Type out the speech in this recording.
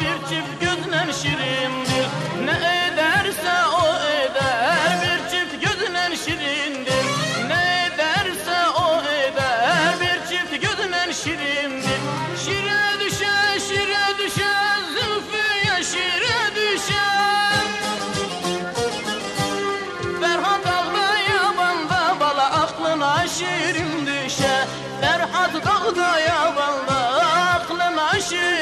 bir çift gözle şirindir. Ne ederse o eder bir çift gözle şirindir. Ne ederse o eder bir çift gözle şirindir. Şire düşe şire düşe zülfüye şire düşe. Ferhat dağda yabanda bala aklına şirin düşe. Ferhat dağda yabanda aklına şirin